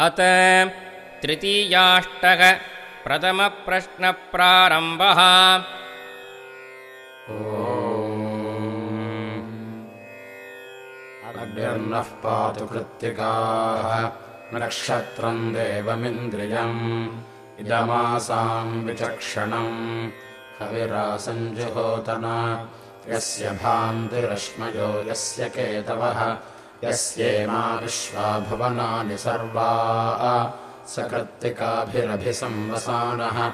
अत तृतीयाष्टक प्रथमप्रश्नप्रारम्भः। अग्निर्नः पातु कृत्तिकाः नक्षत्रम् देवमिन्द्रियम् इदमासाम् विचक्षणम्। हविरासञ्जुहोतन यस्य भान्तिरश्मयो यस्य केतवः यस्येमा विश्वा भुवनानि सर्वा स कृत्तिकाभिरभिसंवसानः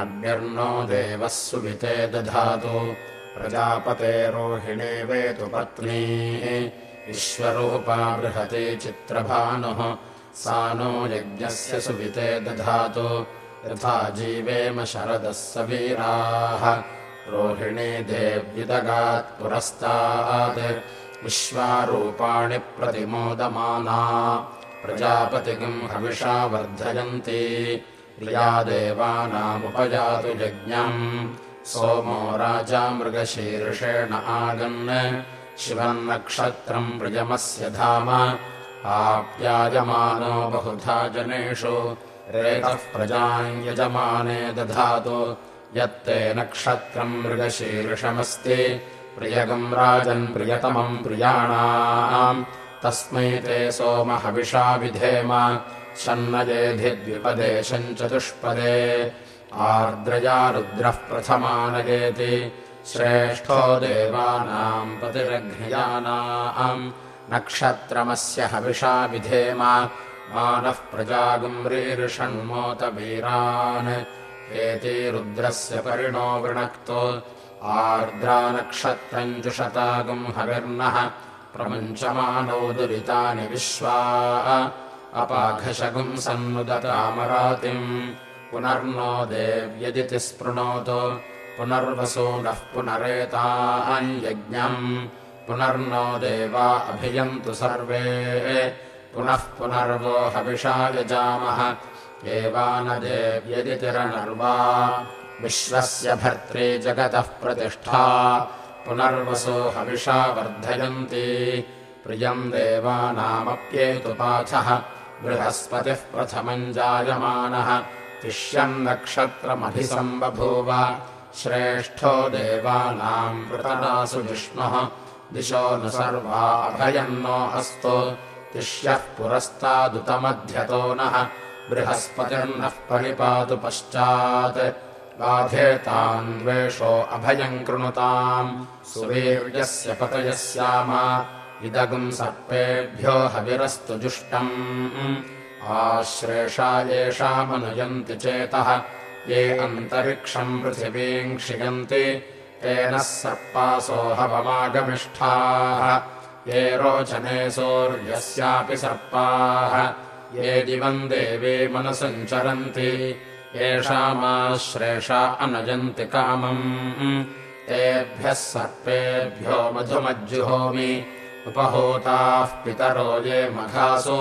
अग्निर्नो देवः सुविते दधातु। प्रजापते रोहिणे वेतु पत्नी। विश्वरूपा बृहति चित्रभानुः। सा नो यज्ञस्य सुविते दधातु। यथा जीवेम शरदः सवीराः रोहिणी देव्युदगात् पुरस्तात् विश्वारूपाणि प्रतिमोदमाना। प्रजापतिकम् हविषा वर्धयन्ति। प्रिया देवानामुपजातु यज्ञम्। सोमो राजा मृगशीर्षेण आगन्। शिवन्नक्षत्रम् प्रियमस्य धाम। आप्यायमानो बहुधा जनेषु। रेतः प्रजाम् यजमाने दधातु। यत्ते नक्षत्रम् मृगशीर्षमस्ति प्रियगम् राजन् प्रियतमम् प्रियाणाम्। तस्मै ते सोमहविषा विधेम। शन्नयेधिद्विपदेशम् चतुष्पदे आर्द्रया रुद्रः प्रथमानयेति श्रेष्ठो देवानाम् पतिरघ्नियानाम् नक्षत्रमस्य हविषा विधेम। मानः प्रजागुम्रीर्षण्मोतवीरान् एति रुद्रस्य परिणो वृणक्तो आर्द्रानक्षत्रम् जुषतागम् हविर्नः प्रमुञ्चमानौ दुरितानि विश्वा अपाघशगुम् सन्नुदतामरातिम् पुनर्नो देव्यदिति स्पृणोतु पुनर्वसूनः पुनरेतान्यज्ञम् पुनर्नो देवा अभियन्तु सर्वे पुनः पुनर्वो हविषा यजामः एवान देव्यदितिरनर्वा विश्वस्य भर्त्री जगतः प्रतिष्ठा। पुनर्वसो हविषा वर्धयन्ति। प्रियम् देवानामप्येतुपाथः बृहस्पतिः प्रथमम् जायमानः तिष्यम् नक्षत्रमभिसम्बभूव। श्रेष्ठो देवानाम् पृतनासु विष्णुः। दिशो न सर्वा अभयन्नो अस्तु। तिष्यः पुरस्तादुतमध्यतो नः। बृहस्पतिर्नः परिपातु पश्चात् बाधेताम् द्वेषो अभयम् कृणुताम्। सुवीर्यस्य पतयस्याम। इदगुम् सर्पेभ्यो हविरस्तु जुष्टम्। आश्रेषा येषामनुयन्ति चेतः। ये अन्तरिक्षम् पृथिवीम् क्षियन्ति। तेन सर्पासो हवमागमिष्ठाः। ये रोचने सूर्यस्यापि सर्पाः। ये दिवम् देवीमनुसञ्चरन्ति येषामाश्रेषा अनजन्ति कामम्। तेभ्यः सर्पेभ्यो मधुमज्जुहोमि उपहूताः पितरो ये मघासु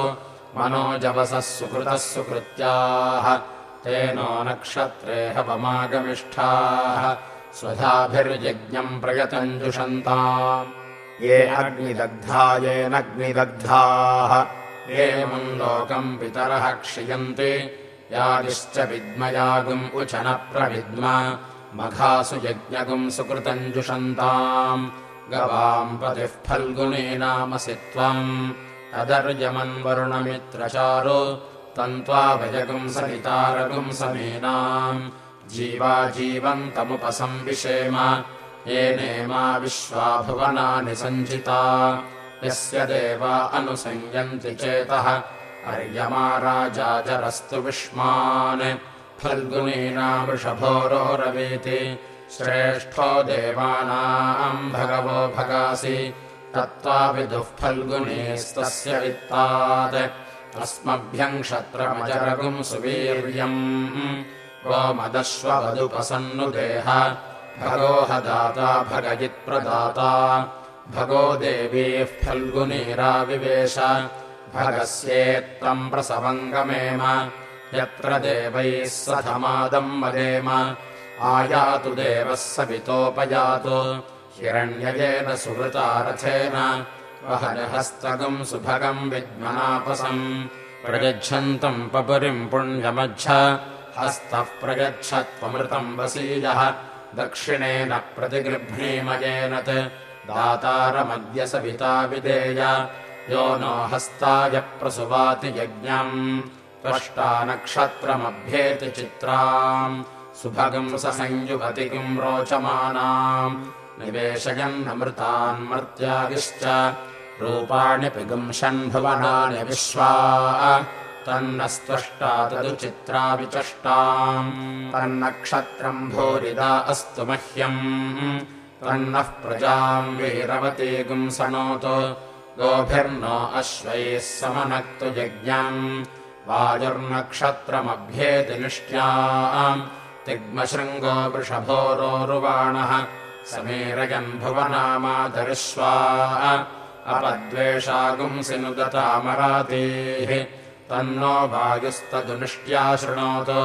मनोजवसः सुकृतः सुकृत्याः तेनो नक्षत्रे हवमागमिष्ठाः स्वधाभिर्यज्ञम् प्रयतञ्जुषन्ताम्। ये अग्निदग्धा येनग्निदग्धाः एवम् लोकम् पितरः क्षियन्ति यागिश्च विद्मयागुम् उच न प्रविद्म मघासु यज्ञगुम् सुकृतम् जुषन्ताम्। गवाम् पतिः फल्गुनी नामसि त्वम् अदर्यमन्वरुणमित्रचारु तन्त्वाभयगुम् सहितारगुम् समीनाम्। जीवा जीवन्तमुपसंविषेम। येनेमा विश्वा भुवनानि सञ्चिता। यस्य देवा अनुसंयन्ति चेतः अर्यमा राजा जरस्तु विष्मान्। फल्गुनीना श्रेष्ठो देवानाम् भगवो भगासि। तत्त्वाविदुः फल्गुनीस्तस्य वित्तात्। अस्मभ्यम् क्षत्रमजरगुम् सुवीर्यम्। गोमदश्ववदुपसन्नुदेह भगोह दाता भगयित्प्रदाता। भगो देवीः फल्गुनीराविवेश भगस्येत्तम् प्रसवङ्गमेम यत्र देवैः सधमादम् वदेम। आयातु देवः सवितोपयातु हिरण्ययेन सुहृता रथेन वहनहस्तगम् सुभगम् विद्मनापसम् प्रयच्छन्तम् पपुरिम् पुण्यमज्झ हस्तः प्रयच्छत्वमृतम् वसीयः दक्षिणेन प्रतिगृह्णीमयेन दातारमद्य सविता विदेय यो नो हस्ताय प्रसुवाति यज्ञम्। त्वष्टा नक्षत्रमभ्येति चित्राम्। सुभगम् संयुगति किम् रोचमानाम् निवेशयन्नमृतान् मर्त्यागिश्च। रूपाणि पिगुंशन्भुवनानि विश्वा। तन्नस्त्वष्टा तदुचित्रा विचष्टाम्। तन्नक्षत्रम् भूरिदा अस्तु मह्यम्। तन्नः प्रजाम् वीरवती गुंसनोतु गोभिर्नो अश्वैः समनक्तु यज्ञम्। वायुर्नक्षत्रमभ्येति निष्ट्या तिग्मशृङ्गो वृषभोरोरुवाणः समीरयन् भुवनामादरिष्वा। अपद्वेषागुंसि नुदतामरातीः तन्नो वायुस्तदुनिष्ट्या शृणोतु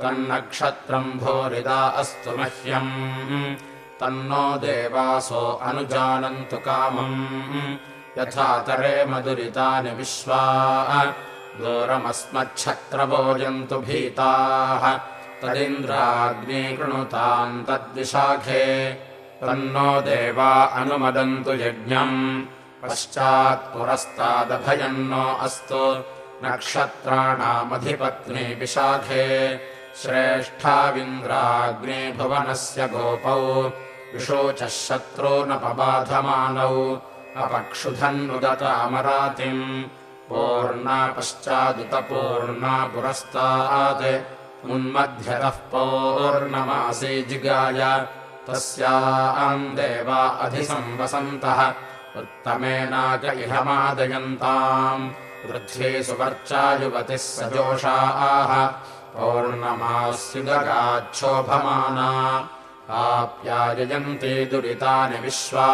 तन्नक्षत्रम् भूरिदा अस्तु मह्यम्। तन्नो देवासो अनुजानन्तु कामम् यथा तरे मधुरितानि विश्वा दूरमस्मच्छत्रभोजन्तु भीताः। तदिन्द्राग्नी कृणुताम् तद्विशाखे तन्नो देवा अनुमदन्तु यज्ञम्। पश्चात्पुरस्तादभयन्नो अस्तु नक्षत्राणामधिपत्नी विशाखे। श्रेष्ठाविन्द्राग्ने भुवनस्य गोपौ विशोचः शत्रो न पबाधमानौ अपक्षुधन्नुदतामरातिम्। पूर्णा पश्चादुतपूर्णा पुरस्तात् उन्मध्यतः पौर्णमासे जिगाय। तस्याम् देवा अधिसंवसन्तः। उत्तमेनाक इहमादयन्ताम्। वृद्धे सुवर्चा युवतिः सजोषाः पौर्णमास्युदगाच्छोभमाना आप्यायजन्ति दुरितानि विश्वा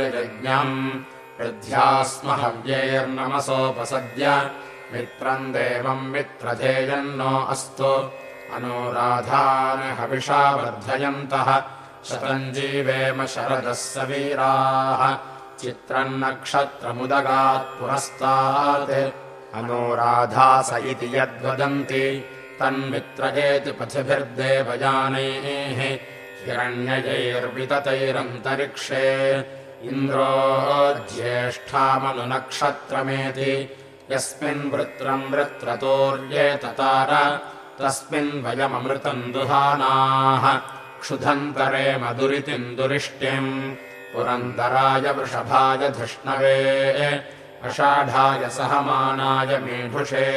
यज्ञम् वृद्ध्या स्म हव्यैर्नमसोपसद्य मित्रम् देवम् मित्रधेयन्नो अस्तु। अनुराधान् हविषा वर्धयन्तः शतम् जीवेम शरदः सवीराः चित्रम् नक्षत्रमुदगात् पुरस्तात् अनुराधास इति यद्वदन्ति। तन्मित्रयेति पथिभिर्देवयानैः हिरण्यजैर्विततैरन्तरिक्षे इन्द्रो ज्येष्ठामनुनक्षत्रमेति यस्मिन् वृत्रम् वृत्रतोर्ये ततार तस्मिन् वयममृतम् दुहानाः। क्षुधन्तरे मधुरितिम् दुरिष्ट्यम् पुरन्दराय वृषभाय धृष्णवे अषाढाय सहमानाय मेढुषे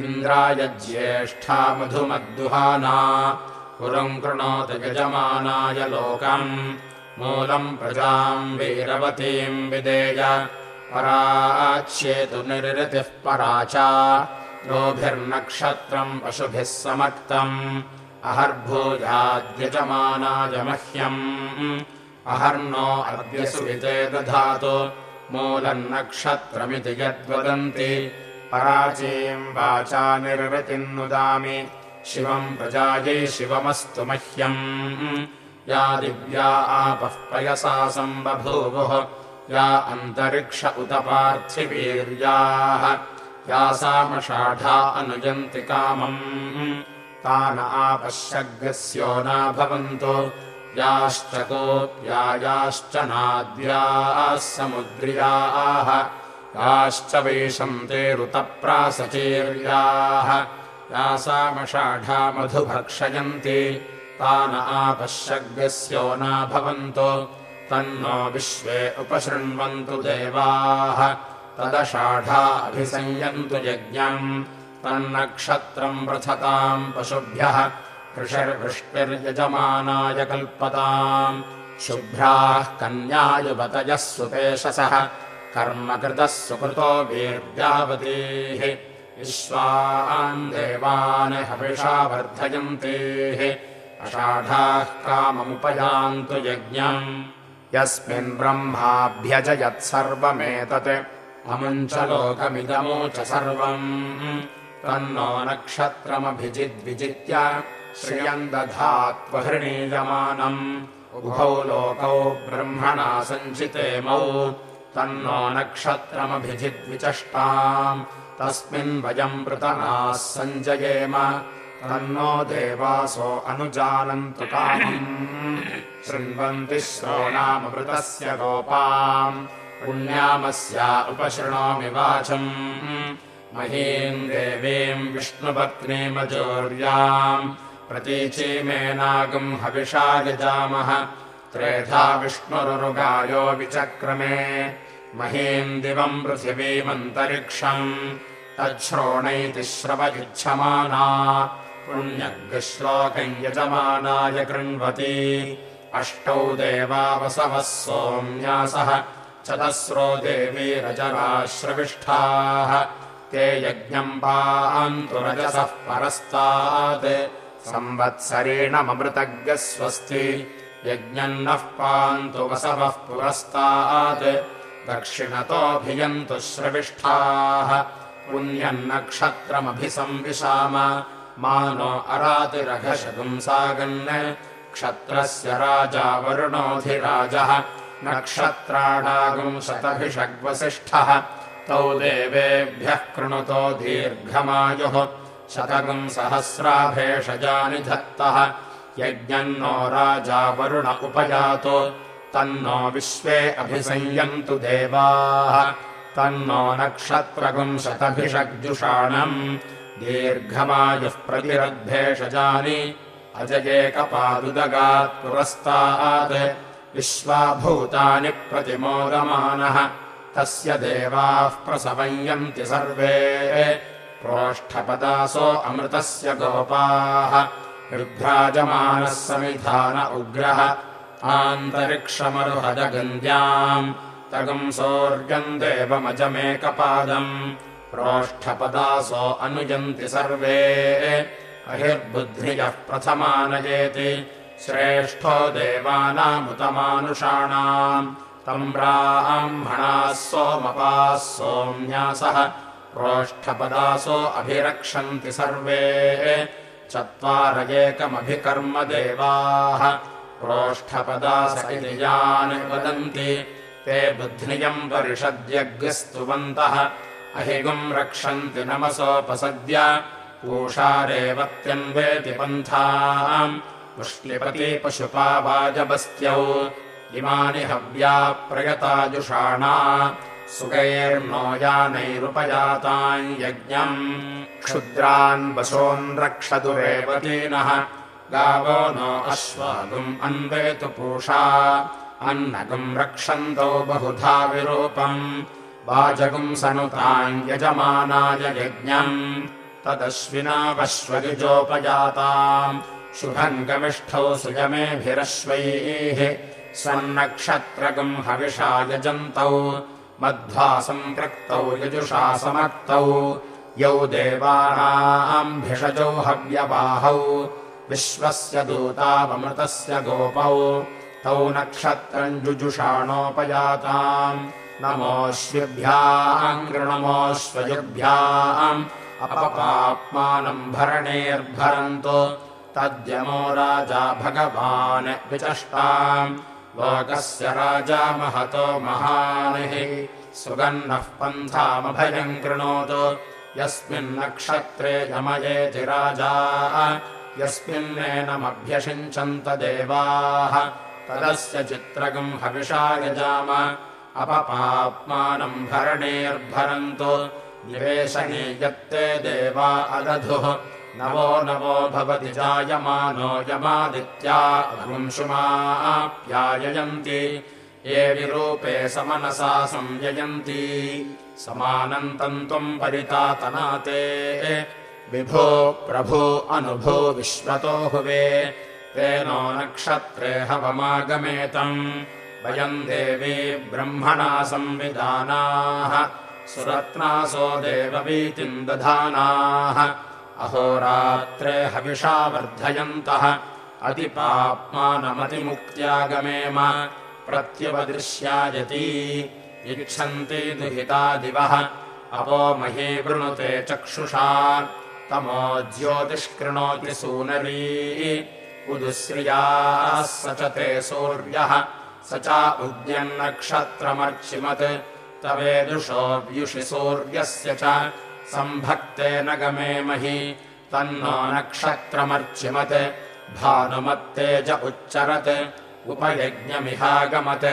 इन्द्राय ज्येष्ठा मधुमद्दुहाना पुरम् कृणोतु यजमानाय लोकम्। मूलम् प्रजाम् वीरवतीम् विदेय। पराच्येतु निर्ऋतिः परा च। गोभिर्नक्षत्रम् पशुभिः समक्तम्। अहर्भूयाद्यजमानाय मह्यम्। अहर्नो अद्यसुविते दधातु। मूलन्नक्षत्रमिति यद्वदन्ति। पराचीम् वाचा निर्वृतिम् नुदामि शिवम् प्रजायै शिवमस्तु मह्यम्। या दिव्या आपः पयसा सम्बभूवुः या अन्तरिक्ष उत पार्थिवीर्याः। या सामषाढा अनुजन्ति कामम्। आपश्यग्रस्यो न भवन्तु याश्च कोऽप्यायाश्च नाद्याः समुद्र्याः। याश्च वैशन्ते ऋतप्रासचीर्याः या सामषाढा मधुभक्षयन्ति आपश्यग्रस्यो न भवन्तु तन्नो विश्वे उपशृण्वन्तु देवाः। तदषाढा अभिसंयन्तु यज्ञम्। तन्नक्षत्रम् पृथताम् पशुभ्यः। कृषर्वृष्टिर्यजमानाय कल्पताम्। शुभ्राः कन्यायुवतयः सुपेशसः। कर्मकृतः सुकृतो वीर्यावतीः विश्वान् देवान् हविषा वर्धयन्तीः अषाढाः काममुपयान्तु यज्ञम्। यस्मिन् ब्रह्माभ्यजयत् सर्वमेतत्। अमुञ्च लोकमिदमु च सर्वम्। तन्नो नक्षत्रमभिजिद्विजित्य श्रियम् दधात्वहृणीयमानम् उभौ लोकौ ब्रह्मणा सञ्चितेमौ। तन्नो नक्षत्रमभिजिद्विचष्टाम् तस्मिन् वयम् पृतनाः सञ्जयेम। तन्नो देवासो अनुजानन्तु कामम्। शृण्वन्ति श्रोणामृतस्य गोपाम्। पुण्यामस्या उपशृणोमि वाचम्। महीम् देवीम् विष्णुपत्नीमजोर्याम् प्रतीचीमेनागम् हविषा यजामः। त्रेधा विष्णुरुगायो विचक्रमे। महीम् दिवम् पृथिवीमन्तरिक्षम् तच्छ्रोणैति श्रवयुच्छमाना पुण्यग्श्लोकम् यजमानाय कृण्वति अष्टौ देवावसवः सोम्यासः चतस्रो देवीरजराश्रविष्ठाः ते यज्ञम् पान्तु रजसः परस्तात्। संवत्सरेणममृतज्ञः स्वस्ति यज्ञम् नः पान्तु वसवः पुरस्तात्। दक्षिणतोऽभियन्तु श्रविष्ठाः पुण्यम् नक्षत्रमभिसंविशाम मानो अरातिरघशगुंसागन् क्षत्रस्य राजा वरुणोऽधिराजः। नक्षत्राणागुंशतभिषग्वसिष्ठः तौ देवेभ्यः कृणुतो दीर्घमायुः। शतगुम् सहस्राभेषजानि धत्तः यज्ञम् नो राजा वरुण उपयातु तन्नो विश्वे अभिसंयन्तु देवाः तन्नो नक्षत्रगुम् शतभिषग्जुषाणम् दीर्घमायुः प्रतिरद्भेषजानि अजयेकपादुदगात् पुरस्तात् विश्वाभूतानि प्रतिमोदमानः तस्य देवाः प्रसवयन्ति सर्वे प्रोष्ठपदासो अमृतस्य गोपाः विभ्राजमानः समिधान उग्रः आन्तरिक्षमरुहजगन्द्याम् तगम् सौर्यम् देवमजमेकपादम् प्रोष्ठपदासो अनुयन्ति सर्वे। अहिर्बुद्धियः प्रथमानयेति श्रेष्ठो देवानामुतमानुषाणाम्। तम् ब्राह्मणाः सोमपाः सोम्यासः प्रोष्ठपदासो अभिरक्षन्ति सर्वे। चत्वार एकमभिकर्म देवाः प्रोष्ठपदास इति यान् वदन्ति ते बुध्नियम् परिषद्यग्स्तुवन्तः अहिगुम् रक्षन्ति नमसोपसद्य। पूषारेवत्यन्वेति पुष्लिपति पशुपा वाजबस्त्यौ इमानि हव्या प्रयताजुषाणा। सुगैर्नो यानैरुपयाताम् यज्ञम्। क्षुद्रान् वशोन् रक्षतुरेवतीनः गावो नो अश्वागुम् अन्वेतु पूषा अन्नगुम् रक्षन्तौ बहुधा विरूपम्। वाजगुम् सनुताम् यजमानाय यज्ञम्। तदश्विनावश्वयुजोपजाताम् शुभम् गमिष्ठौ सुयमेभिरश्वैः। सन्नक्षत्रगम् हविषा यजन्तौ। मध्वा सम्पृक्तौ यजुषा समक्तौ। यौ देवानाम् भिषजौ हव्यवाहौ। विश्वस्य दूतावमृतस्य गोपौ तौ नक्षत्रम् जुजुषाणोपयाताम् नमोऽश्विभ्याम् कृणमोऽश्वयुभ्याम् अपपाप्मानम् भरणेर्भरन्तु। तद्यमो राजा भगवान् विचष्टाम्। लोकस्य राजा महतो महानिः। सुगन्नः पन्थामभयम् कृणोतु। यस्मिन्नक्षत्रे यमयेति राजा। यस्मिन्नेनमभ्यषिञ्चन्त देवाः तदस्य चित्रगम् हविषा यजाम। अपपाप्मानम् भरणेर्भरन्तु। निवेशने यत्ते देवा अदधुः। नवो नवो भवति जायमानो यमादित्या। वंशुमाप्याययन्ति ये विरूपे समनसा संययन्ति। समानन्तम् त्वम् परितातनाते। विभो प्रभो अनुभो विश्वतो हुवे तेनो नक्षत्रे हवमागमेतम्। वयम् देवी ब्रह्मणा संविधानाः। सुरत्नासो देववीतिम् दधानाः। अहोरात्रे हविषा वर्धयन्तः। अतिपाप्मानमतिमुक्त्यागमेम। प्रत्युपदृश्यायती इच्छन्ति दुहिता दिवः। अपो मही वृणुते चक्षुषा। तमो ज्योतिष्कृणोति सूनरी उदुश्रियाः स च ते सूर्यः स च उद्यन्नक्षत्रमर्चिमत्। तवेदुषोऽव्युषि सूर्यस्य च सम्भक्तेन गमेमहि तन्नो नक्षत्रमर्चिमत्। भानुमत्तेज उच्चरत् उपयज्ञमिहागमत्।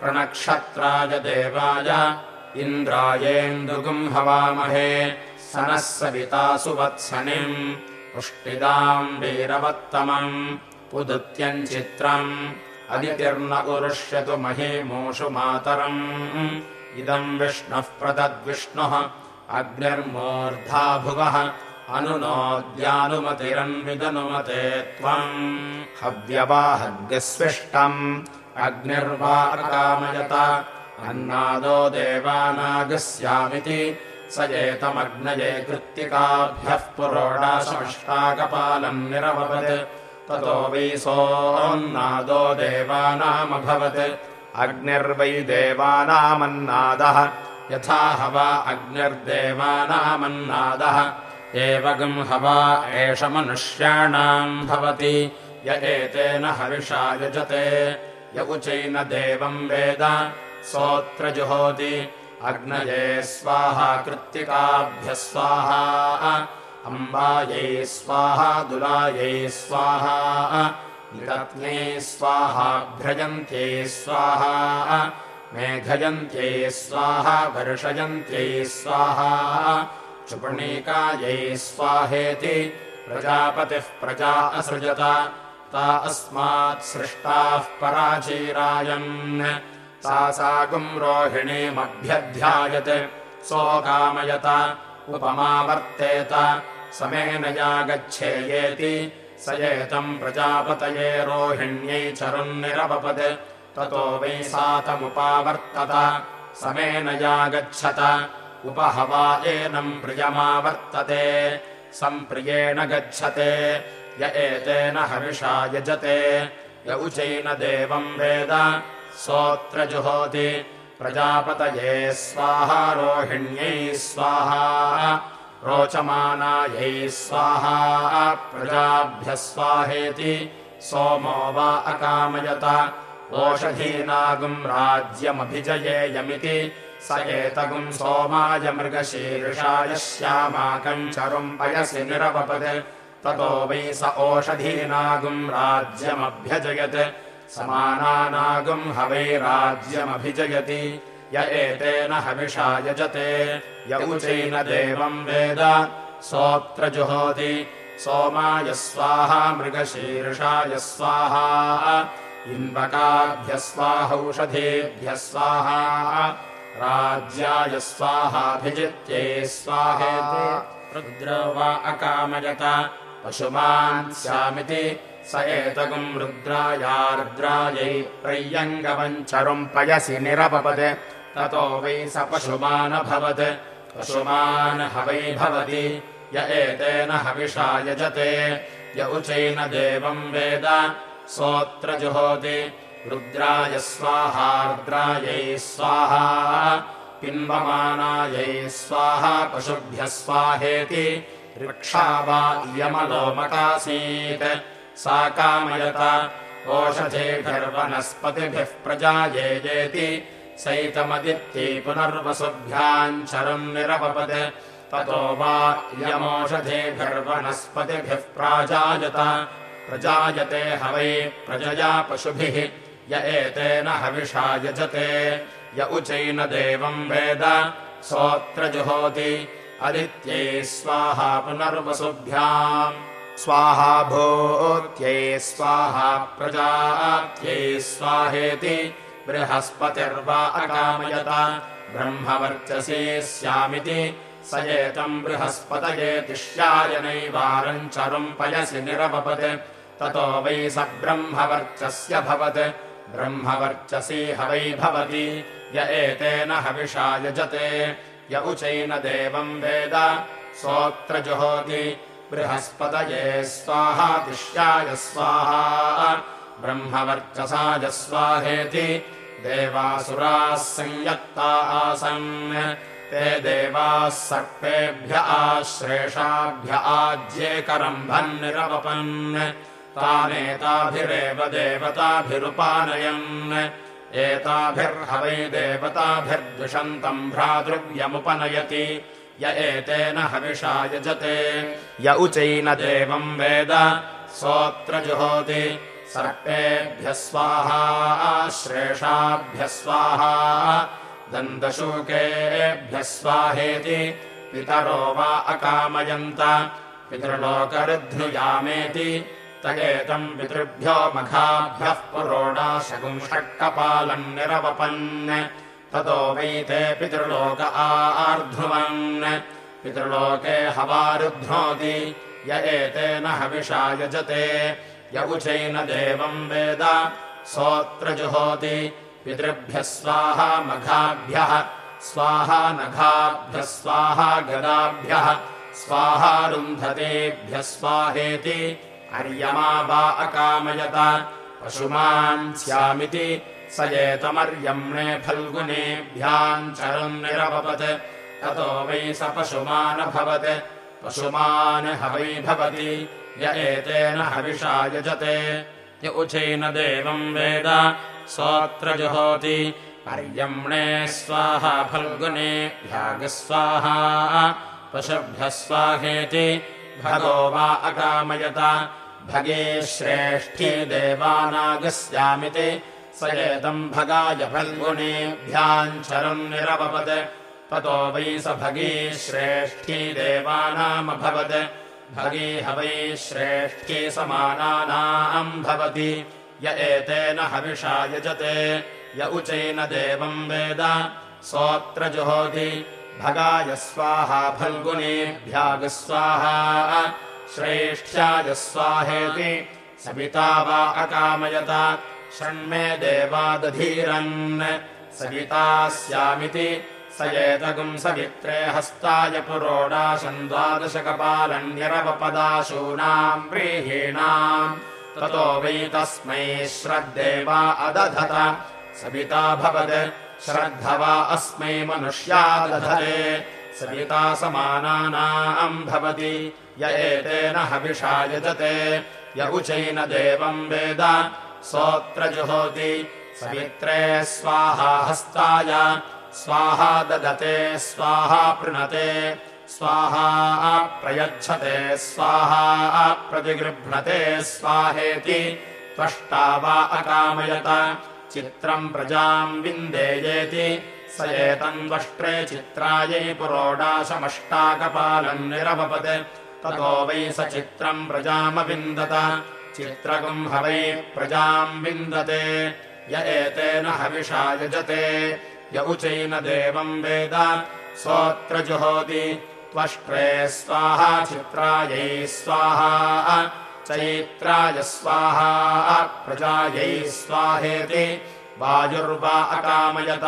प्रणक्षत्राय देवाय इन्द्रायेन्दुगुम् हवामहे स नः सविता सुवत्सनिम् पुष्टिदाम् वीरवत्तमम् पुदुत्यम् चित्रम् अदितिर्न उरुष्यतु महीमूषु मातरम्। इदम् विष्णुः प्रदद्विष्णुः अग्निर्मूर्धा भुवः अनुनोद्यानुमतिरन्विदनुमते त्वम्। हव्यवाहग्स्विष्टम् अग्निर्वाकामयत अन्नादो देवानागस्यामिति स एतमग्नये कृत्तिकाभ्यः पुरोडाशमष्टाकपालम् निरभवत् ततो वै सोऽन्नादो देवानामभवत्। अग्निर्वै देवानामन्नादः। यथा हवा अग्निर्देवानामन्नादः। एवगम् हवा एष मनुष्याणाम् भवति। य एतेन हविषा यजते। य उचैन देवम् वेद। सोऽत्र जुहोति अग्नये स्वाहा कृत्तिकाभ्यः स्वाहा। अम्बायै स्वाहा दुलायै स्वाहा। निरत्न्यै स्वाहाभ्रजन्त्यै स्वाहा। मेघयन्त्यै स्वाहा वर्षयन्त्यै स्वाहा। चुपणीकायै स्वाहेति प्रजापतिः प्रजा असृजत। ता अस्मात् सृष्टाः पराचीरायन् सा साकुम् रोहिणीमभ्यध्यायत् सोऽकामयत उपमावर्तेत समेन यागच्छेयेति स एतम् प्रजापतये रोहिण्यै चरुन्निरपपत् ततो वै सातमुपावर्तत समेन यागच्छत उपहवा एनम् प्रियमावर्तते सम्प्रियेण गच्छते य एतेन हविषा यजते य उचैन देवम् वेद सोऽत्र जुहोति प्रजापतये स्वाहा रोहिण्यै स्वाहा रोचमानायै स्वाहा प्रजाभ्यः स्वाहेति सोमो वा अकामयत ओषधीनागुम् राज्यमभिजयेयमिति स एतगुम् सोमाय मृगशीर्षाय श्यामाकम् चरुम् पयसि निरपपत् ततो वै स ओषधीनागुम् राज्यमभ्यजयत् समानानागुम् हवैराज्यमभिजयति य एतेन हविषा यजते। य उचैन देवम् वेद। सोऽत्र जुहोति सोमाय स्वाहा मृगशीर्षाय स्वाहा। इन्वकाभ्यः स्वाहौषधेभ्यः स्वाहा। राज्याय स्वाहाभिजित्यै स्वाहेति रुद्रो वा अकामयत। पशुमान् स्यामिति स एतगुम् रुद्रायार्द्रायै प्रय्यङ्गवञ्चरुम् पयसि निरपपत् ततो वै स पशुमानभवत् पशुमान् हवै भवति। य एतेन हविषा यजते। य उचैन देवम् वेद। सोऽत्र जुहोति रुद्राय स्वाहार्द्रायै स्वाहा। पिन्वमानायै स्वाहा। पशुभ्यः स्वाहेति। ऋक्षा वा इयमलोमकासीत् सा कामयत। ओषधेभिर्वनस्पतिभिः प्रजायेजेति सैतमदित्यै पुनर्वसुभ्याम् चरम् निरपपत्। ततो वा इयमोषधेभिर्वनस्पतिभिः प्राजायत। प्रजायते हवै प्रजया पशुभिः। य एतेन हविषा यजते। य उचैन देवम् वेद। सोऽत्र जुहोति अदित्यै स्वाहा पुनर्वसुभ्याम् स्वाहा भूत्यै स्वाहा प्रजात्यै स्वाहेति बृहस्पतिर्वा अकामयत। ब्रह्मवर्चसी स्यामिति स एतम् बृहस्पतये तिष्यायनैवारम् चरुम् पयसि निरपपत् ततो वै स ब्रह्मवर्चस्य भवत्। ब्रह्मवर्चसी हवै भवति। य एतेन हविषा यजते। य उचैन देवम् वेद। सोऽत्र जुहोति बृहस्पतये स्वाहा तिष्याय स्वाहा। ब्रह्मवर्चसाय स्वाहेति देवासुराः संयत्ता आसन्। ते देवाः सर्पेभ्य आश्रेषाभ्य आज्येकरम्भन्निरवपन् तानेताभिरेव देवताभिरुपानयन्। एताभिर्हवै देवताभिर्द्विषन्तम् भ्रातृव्यमुपनयति य एतेन हविषा यजते। य उचैन देवम् वेद। सोऽत्र जुहोति सर्पेभ्यः स्वाहा श्रेषाभ्यः स्वाहा। दन्तशूकेभ्यः स्वाहेति। पितरो वा अकामयन्त। पितृलोकरुध्नुयामेति तयेतम् पितृभ्यो मघाभ्यः पुरोडाशगुंषट्कपालम् निरवपन् ततो वैते पितृलोक आर्ध्वन् पितृलोके हवारुध्नोति य एतेन हविषा यजते। य देवम् वेद सोऽत्र जुहोति पितृभ्यः स्वाहा मघाभ्यः स्वाहा नघाभ्यः स्वाहा गदाभ्यः स्वाहारुन्धतेभ्यः स्वाहेति। अर्यमा वा अकामयत पशुमान् स्यामिति स एतमर्यम्णे चरन्निरपपत् ततो वै स पशुमानभवत् पशुमान् हवै भवति। य एतेन हविषा यजते। य उचैन देवम् वेद। सोऽत्र जुहोति। पर्यम्णे स्वाहा फल्गुने भ्यागस्वाहा पशुभ्यः स्वाहेति। भगो वा अकामयत भगे श्रेष्ठी देवानागस्यामिति भगाय फल्गुनेभ्याम् चरम् निरपपत् ततो वै स भगी श्रेष्ठी देवानामभवत्। भगी हवै श्रेष्ठी समानानाम् भवति। य एतेन हविषा यजते। य उचैन देवम् वेद। सोऽत्र जुहोति भगाय स्वाहा फल्गुनेभ्यागस्वाहा श्रेष्ठ्याय स्वाहेति। सविता वा अकामयत षण्मे देवादधीरन् सविता स्यामिति स एतगुम् सवित्रे हस्ताय पुरोडाशम् द्वादशकपालन्यरवपदाशूनाम् व्रीहीणाम्। वै तस्मै श्रद्देवा अदधत। सविता भवत् श्रद्धवा अस्मै मनुष्यादधते। सविता समानानाम् भवति य एतेन हविषा यजते। य उचैन देवम् वेद सोऽत्र जुहोति सवित्रे स्वाहा हस्ताय। स्वाहा ददते स्वाहा पृणते। स्वाहा प्रयच्छते स्वाहा प्रतिगृह्णते स्वाहेति। त्वष्टा वा अकामयत। चित्रम् प्रजाम् विन्देयेति। स एतन्वष्ट्रे चित्रायै पुरोडाशमष्टाकपालम् निरपपत् ततो वै स चित्रम् प्रजामविन्दत चित्रगुम् हवै प्रजाम् विन्दते य एतेन हविषा यजते। य उचैन देवम् वेद सोऽत्र जुहोति त्वष्ट्रे स्वाहा चित्रायै स्वाहा चैत्राय स्वाहा प्रजायै स्वाहेति। वायुर्वा अकामयत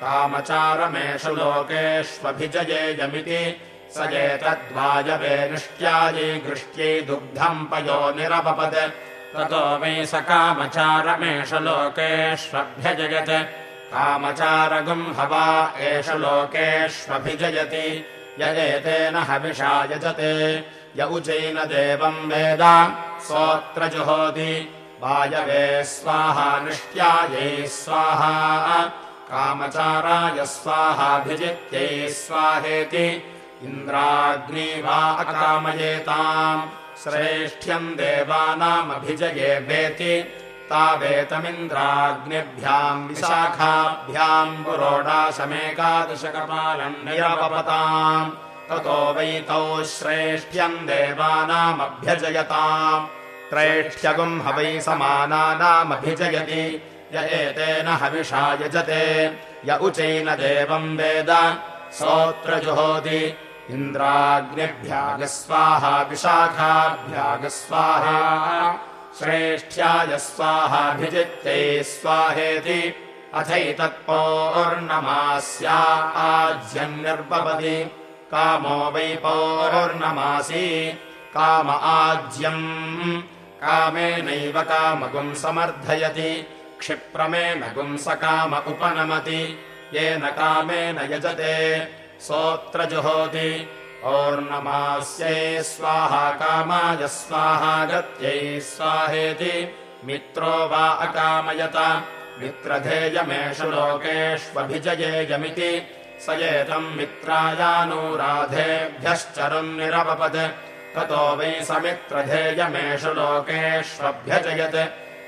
कामचारमेषु लोकेष्वभिजयेयमिति स एतद्वायवे निष्ट्यायै घृष्ट्यै दुग्धम् पयो निरपपत् ततो वै स कामचारमेष लोकेष्वभ्यजयत् कामचारगुम् हवा एष लोकेष्वभिजयति। य एतेन हविषा यजते। य उचैन देवम् वेद सोऽत्र जुहोति वायवे स्वाहा निष्ट्यायै स्वाहा। कामचाराय स्वाहाभिजित्यै स्वाहेति इन्द्राग्नी वा अकामयेताम्। श्रेष्ठ्यम् देवानामभिजयेवेति तावेतमिन्द्राग्निभ्याम् विशाखाभ्याम् पुरोडाशमेकादशकपालम् निरपपताम् ततो वैतौ श्रेष्ठ्यम् देवानामभ्यजयताम्। त्रैष्ठ्यगुम् हवै समानानामभिजयति। य एतेन हविषा यजते। य उचैन देवम् वेद। सोऽत्र जुहोति इन्द्राग्निभ्यागस्वाहा विशाखाभ्यागस्वाहा श्रेष्ठ्याय स्वाहाभिजित्यै स्वाहेति अथैतत्पौर्णमास्या आज्यम् निर्पपति कामो वै पौर्णमासी काम आज्यम् कामेनैव कामगुम् समर्थयति क्षिप्रमेण गुंसकाम उपनमति येन कामेन यजते सोऽत्र जुहोति पौर्णमास्यै स्वाहा कामाय स्वाहा गत्यै स्वाहेति। मित्रो वा अकामयत। मित्रधेयमेषु लोकेष्वभिजयेयमिति। स एतम् मित्रायानुराधेभ्यश्चरुन्निरपपत् ततो वै स मित्रधेयमेषु लोकेष्वभ्यजयत्।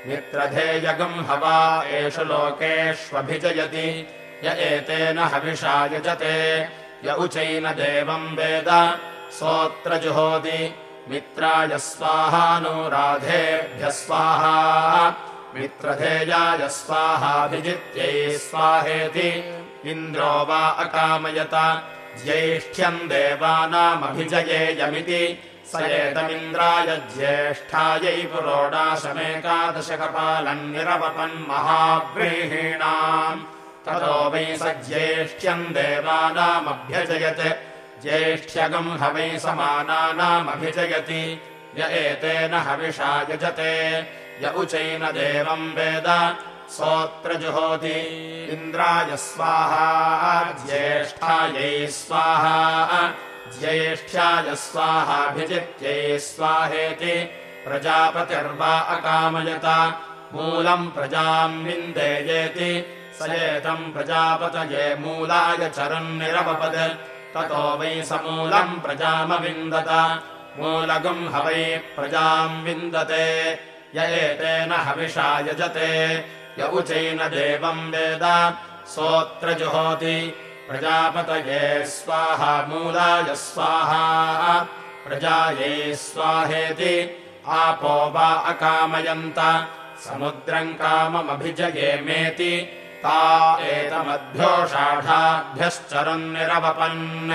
मित्रधेयगम् हवा एषु लोकेष्वभिजयति। य एतेन हविषा यजते य उचैन देवम् वेद। सोऽत्र जुहोति। मित्राय स्वाहानुराधेभ्यः स्वाहा। मित्रधेयाय स्वाहाभिजित्यै स्वाहेति। इन्द्रो वा अकामयत। ज्येष्ठ्यम् देवानामभिजयेयमिति। स एतमिन्द्राय ज्येष्ठायै पुरोडाशमेकादशकपालम् निरवपन्महाव्रीहीणाम् ततो वै स ज्येष्ठ्यम् देवानामभ्यजयत्। ज्येष्ठ्यगम् हवै समानानामभिजयति। य एतेन हविषा यजते। य उचैन देवम् वेद। सोऽत्र जुहोति इन्द्राय स्वाहा। ज्येष्ठायै स्वाहा। ज्येष्ठ्याय स्वाहाभिजित्यै स्वाहेति। प्रजापतिर्वा अकामयत। मूलम् प्रजाम् विन्देयेति स एतम् प्रजापतये मूलाय चरन्निरपपद् ततो वै समूलम् प्रजामविन्दत। मूलगम् हवै प्रजाम् विन्दते। य एतेन हविषा यजते। य उचैन देवम् वेद। सोऽत्र जुहोति प्रजापतये स्वाहा मूलाय स्वाहा। प्रजायै स्वाहेति। आपो वा अकामयन्त। समुद्रम् काममभिजयेमेति ता एतमध्योषाढाभ्यश्चरन्निरवपन्।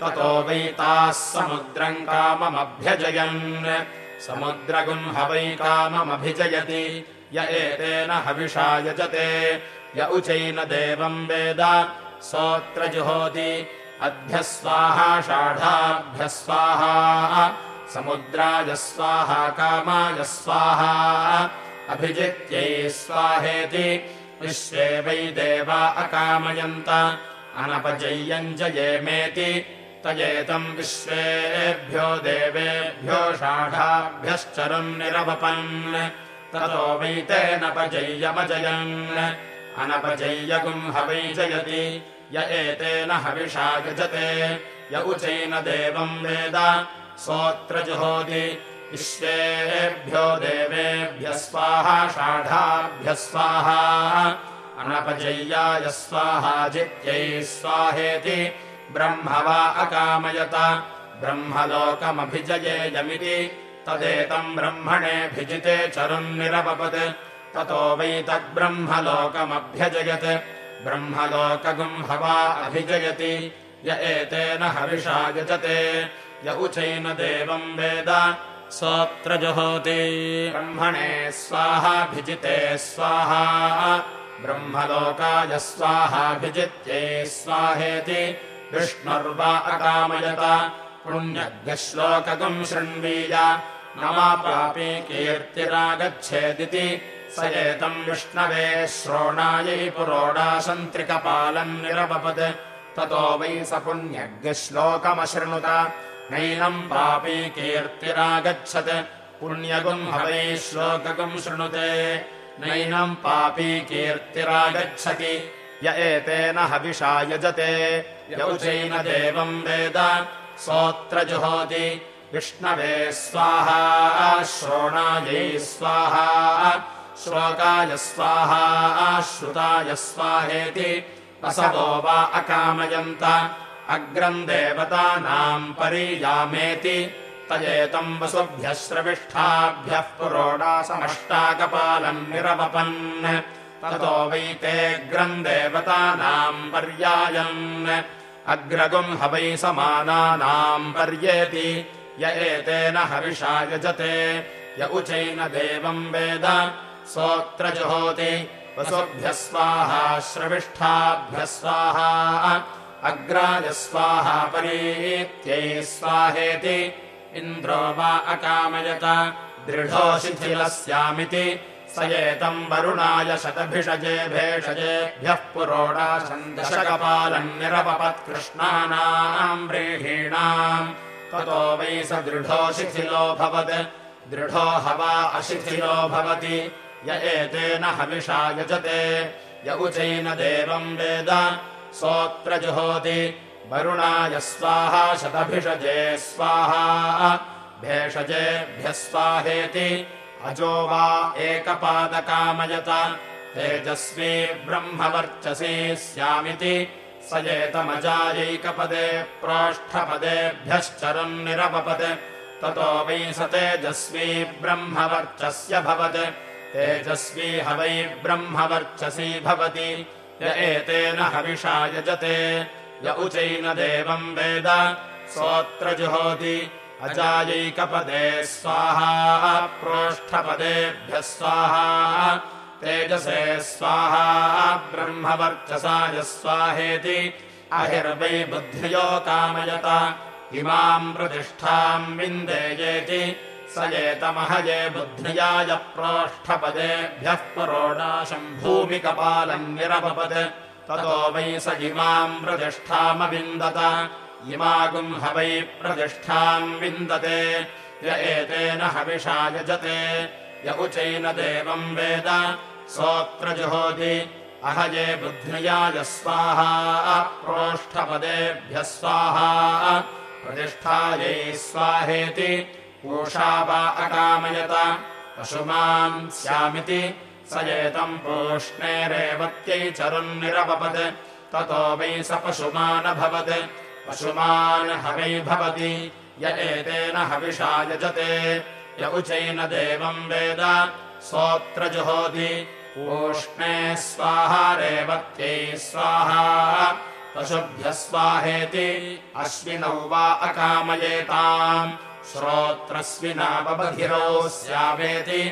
ततो वै ताः समुद्रम् काममभ्यजयन्। समुद्रगुम् हवै काममभिजयति। य एतेन हविषा यजते। य उचैन देवम् वेद। सोऽत्र जुहोति अभ्यः स्वाहा षाढाभ्यः स्वाहा समुद्राय स्वाहा कामाय स्वाहा। अभिजित्यै स्वाहेति विश्वे वै देवा अकामयन्त। अनपजय्यम् जयेमेति तयेतम् विश्वेभ्यो देवेभ्यो षाढाभ्यश्चरुन्निरवपन् ततो वैतेनपजय्यमजयन् अनपजय्यगुम् हवै जयति। य एतेन हविषा यजते। य उचैन देवम् वेद। सोऽत्र जुहोति विश्वेभ्यो देवेभ्यः स्वाहा षाढाभ्यः स्वाहा। अनपजय्याय स्वाहाजित्यै स्वाहेति। ब्रह्म वा अकामयत ब्रह्मलोकमभिजयेयमिति। तदेतम् ब्रह्मणेऽभिजिते चरुन्निरपपत् ततो वै तद्ब्रह्मलोकमभ्यजयत्। ब्रह्मलोकगुम् हवा अभिजयति। य एतेन हविषा यजते। य उचैन देवम् वेद सोऽत्र जुहोति ब्रह्मणे स्वाहाभिजिते स्वाहा। ब्रह्मलोकाय स्वाहाभिजित्यै स्वाहेति। विष्णुर्वा अकामयत। पुण्यज्ञश्लोकगुम् शृण्वीय। न मा पापी कीर्तिरागच्छेदिति। स एतम् विष्णवे श्रोणायै पुरोडाशन्त्रिकपालम् निरपपत् ततो वै स पुण्यज्ञश्लोकमशृणुत नैनम् पापी कीर्तिरागच्छत्। पुण्यगुम् हवै श्लोकगुम् शृणुते। नैनम् पापी कीर्तिरागच्छति। य एतेन हविषा यजते। यौचैन देवम् वेद। सोऽत्र जुहोति विष्णवे स्वाहा। श्रोणायै स्वाहा। श्लोकाय स्वाहा। श्रुताय स्वाहेति। असवो वा अकामयन्त अग्रम् देवतानाम् परीयामेति तयेतम् वसुभ्यः श्रविष्ठाभ्यः पुरोडासमष्टाकपालम् निरवपन्। ततो वैतेऽग्रम् देवतानाम् पर्यायन्। अग्रगुम् हवै समानानाम् पर्येति य एतेन हविषा यजते। य उचैन देवम् वेद सोऽत्र जुहोति। वसुभ्यः स्वाहा श्रविष्ठाभ्यः स्वाहा अग्राय स्वाहा परीत्यै स्वाहेति। इन्द्रो वा अकामयत। दृढो शिथिलस्यामिति। स एतम् वरुणाय शतभिषजे भेषजेभ्यः पुरोडाशम् दशकपालन्निरपपत्कृष्णानाम् व्रीहीणाम्। ततो वै स दृढो शिथिलो भवत्। दृढो हवा अशिथिलो भवति। य एतेन हविषा यजते। य उचैन देवम् वेद सोऽत्र जुहोति वरुणाय स्वाहा शतभिषजे स्वाहा। भेषजेभ्यः स्वाहेति। अजो वा एकपादकामयत। तेजस्वी ब्रह्मवर्चसी स्यामिति। स एतमजायैकपदे प्रोष्ठपदेभ्यश्चरन् निरपपत् ततो वै स तेजस्वी ब्रह्मवर्चस्य भवत्। तेजस्वी ह वै ब्रह्मवर्चसी भवति य एतेन हविषा यजते। य उचैन देवम् वेद। सोऽत्र जुहोति अजायैकपदे स्वाहा। प्रोष्ठपदेभ्यः स्वाहा। तेजसे स्वाहा। ब्रह्मवर्चसाय स्वाहेति। अहिर्वै बुद्ध्यो कामयत। इमाम् प्रतिष्ठाम् विन्देयेति स एतमहये बुद्ध्याय प्रोष्ठपदेभ्यः पुरोडाशम् भूमिकपालम् निरपपत्। ततो वै स इमाम् प्रतिष्ठामविन्दत। इमागुम् ह वै प्रतिष्ठाम् विन्दते। य एतेन हविषा यजते। य उचैन देवम् वेद। सोऽत्र जुहोति अहये बुद्ध्याय स्वाहा। प्रोष्ठपदेभ्यः स्वाहा। प्रतिष्ठायै स्वाहेति ऊषा वा अकामयत। पशुमान् स्यामिति स एतम् पूष्णे रेवत्यै चरुन्निरपपत्। ततो वै स पशुमानभवत् पशुमान् हवै भवति य एतेन हविषा यजते। य उचैन देवम् वेद सोऽत्र जुहोति ऊष्णे स्वाहा रेवत्यै स्वाहा। पशुभ्यः स्वाहेति अश्विनौ वा अकामयेताम् श्रोत्रस्विनावबधिरो स्यावेति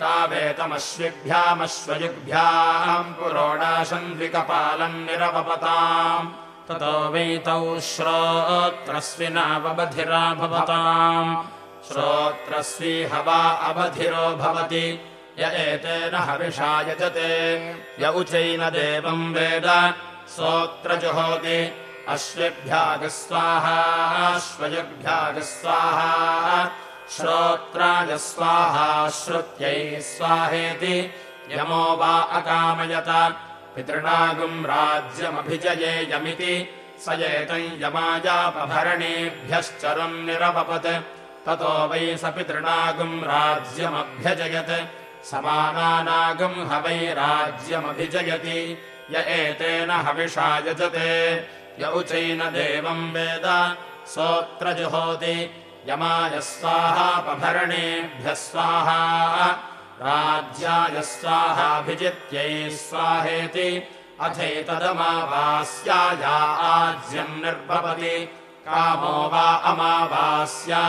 तावेतमश्विभ्यामश्वयुग्भ्याम् पुरोडाशन्द्विकपालम् निरवपताम् ततो वैतौ श्रोत्रस्विनावबधिरा भवताम् श्रोत्रस्वी हवा अबधिरो भवति य एतेन हविषा यजते य उचैन देवम् वेद सोऽत्र जुहोति अश्विभ्यागस्वाहा अश्वयुग्भ्यागस्वाहा श्रोत्राजस्वाहा श्रुत्यै स्वाहेति यमो वा अकामयत पितृणागुम् राज्यमभिजयेयमिति स एतम् यमायापभरणेभ्यश्चरम् निरपपत् ततो वै स पितृणागुम् राज्यमभ्यजयत् समानानागुम् ह वै राज्यमभिजयति य एतेन हविषा यजते य उचैन देवम् वेद सोऽत्र जुहोति यमाय स्वाहापभरणेभ्यः स्वाहा। राज्याय स्वाहाभिजित्यै स्वाहेति। अथैतदमावास्याया आज्यम् निर्भवति। कामो वा अमावास्या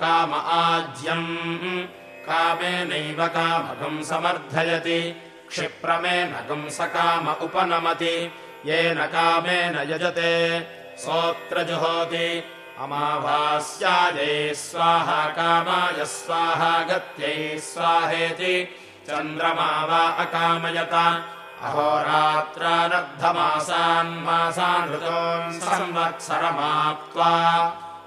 काम आज्यम् कामेनैव कामकम् समर्थयति। क्षिप्रमेन काम उपनमति येन कामेन यजते। सोऽत्र जुहोति अमावास्यायै स्वाहा कामाय स्वाहा गत्यै स्वाहेति। चन्द्रमा वा अकामयत। अहोरात्रानर्धमासान्मासानृतोन् संवत्सरमाप्त्वा।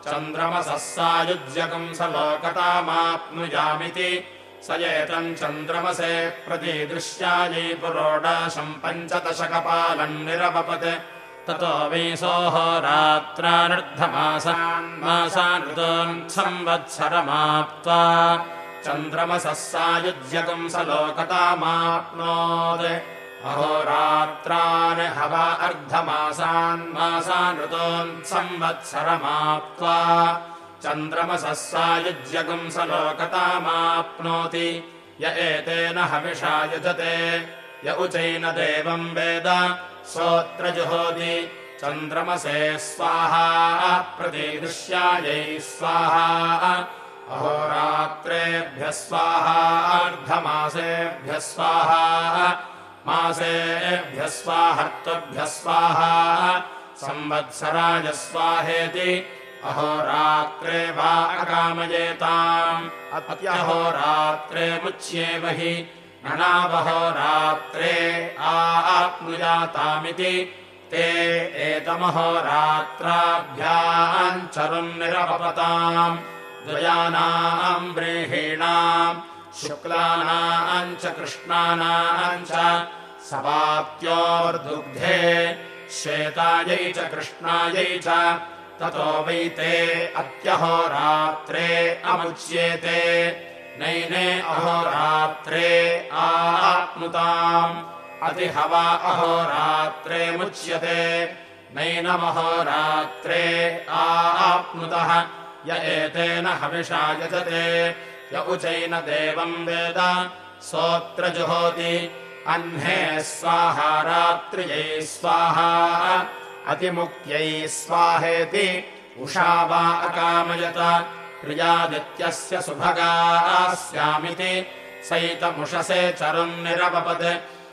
चन्द्रमसः सायुज्यकम् स लोकतामाप्नुयामिति स एतम् चन्द्रमसे प्रतिदृश्यायै पुरोडाशम् पञ्चदशकपालम् निरपपत् ततो वैसोः रात्रानर्धमासान्मासानृतोन् संवत्सरमाप्त्वा। चन्द्रमसः सायुज्यकम् स लोकतामाप्नोत्। अहोरात्रान् हवा अर्धमासान्मासानृतोन् संवत्सरमाप्त्वा चन्द्रमसः सायुज्यकम् स लोकतामाप्नोति। य एतेन हविषा यजते। य उचैन देवम् वेद। सोऽत्र जुहोति चन्द्रमसे स्वाहा प्रतिदृश्यायै स्वाहा। अहोरात्रेभ्यः स्वाहार्धमासेभ्यः स्वाहा। मासेभ्यः स्वाहर्तुभ्यः स्वाहा। संवत्सराय स्वाहेति अहोरात्रे वा अकामयेताम्। अत्यहोरात्रे मुच्येव हि ननावहोरात्रे आप्नुयातामिति। ते एतमहोरात्राभ्याम् चरुन्निरपपताम् द्वयानाम् व्रीहीणाम् शुक्लानाम् च कृष्णानाम् च सवाप्त्योर्दुग्धे श्वेतायै च कृष्णायै च ततो वैते अत्यहोरात्रे अमुच्येते। नैने अहोरात्रे आप्नुताम् अतिहवा अहोरात्रे मुच्यते। नैनमहोरात्रे आप्नुतः य एतेन हविषा यजते। य उचैन देवम् वेद। सोऽत्र जुहोति अह्ने स्वाहा रात्र्यै स्वाहा अतिमुक्त्यै स्वाहेति। उषा वा अकामयत। प्रियादित्यस्य सुभगास्यामिति सैतमुषसे चरुन्निरवपत्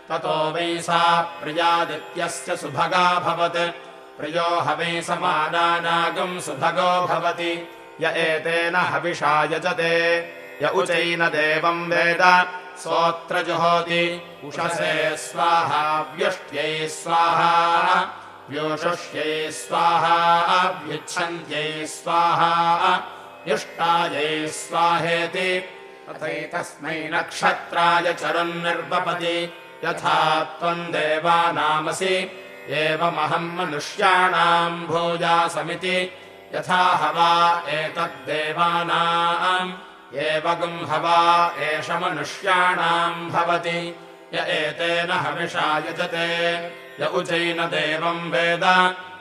ततो वै सा प्रियादित्यस्य सुभगाभवत् प्रियो हवै समानानागम् सुभगो भवति। य एतेन हविषा यजते य उचैन देवम् वेद। सोऽत्र जुहोति उषसे स्वाहा व्युष्ट्यै स्वाहा व्योषुष्यै स्वाहा व्युच्छन्त्यै स्वाहा युष्टायै स्वाहेति। तथैतस्मै नक्षत्राय चरुन्निर्वपति यथा त्वम् देवानामसि। एवमहम् मनुष्याणाम् भूयासमिति यथा हवा एतद्देवानाम् एवगुम् हवा एष मनुष्याणाम् भवति। य एतेन हविषा यजते य उचैन देवम् वेद।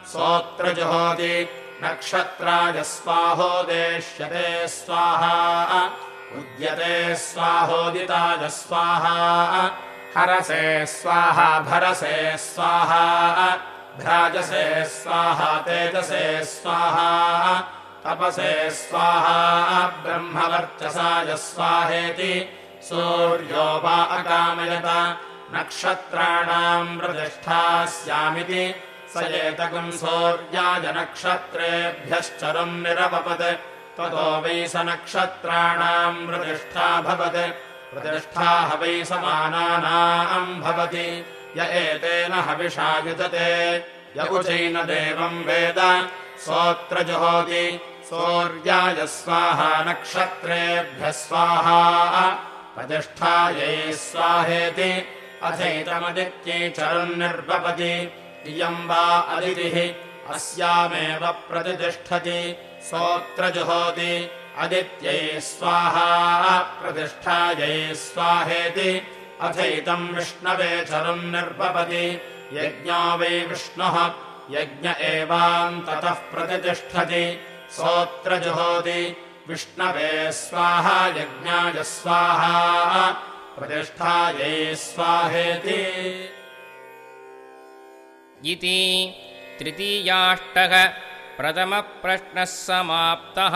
सोऽत्र जुहोति नक्षत्राय स्वाहोदेष्यते स्वाहा। उद्यते स्वाहोदिताय स्वाहा हरसे स्वाहा भरसे स्वाहा। भ्राजसे स्वाहा तेजसे स्वाहा। तपसे स्वाहा ब्रह्मवर्चसाय स्वाहेति सूर्यो वा अकामयत नक्षत्राणाम् प्रतिष्ठास्यामिति स एतकम् सौर्याय नक्षत्रेभ्यश्चरुम् निरपपत् ततो वै स नक्षत्राणाम् प्रतिष्ठाभवत् प्रतिष्ठा हवै समानानाम् भवति। य एतेन हविषा युजते। य उचैन देवम् वेद। सोऽत्र जुहोति। सौर्याय स्वाहा नक्षत्रेभ्यः स्वाहा। प्रतिष्ठायै स्वाहेति अथैतमदित्यै चरुन्निर्वपति इयम् वा अदितिः अस्यामेव प्रतिष्ठति। सोऽत्र जुहोति अदित्यै स्वाहा प्रतिष्ठायै स्वाहेति। अथैतम् विष्णवे चरुन्निर्वपति यज्ञो वै विष्णुः यज्ञ एवान्ततः प्रतिष्ठति। सोऽत्र जुहोति विष्णवे स्वाहा यज्ञाय स्वाहा प्रतिष्ठायै स्वाहेति। इति तृतीयाष्टः प्रथमप्रश्नः समाप्तः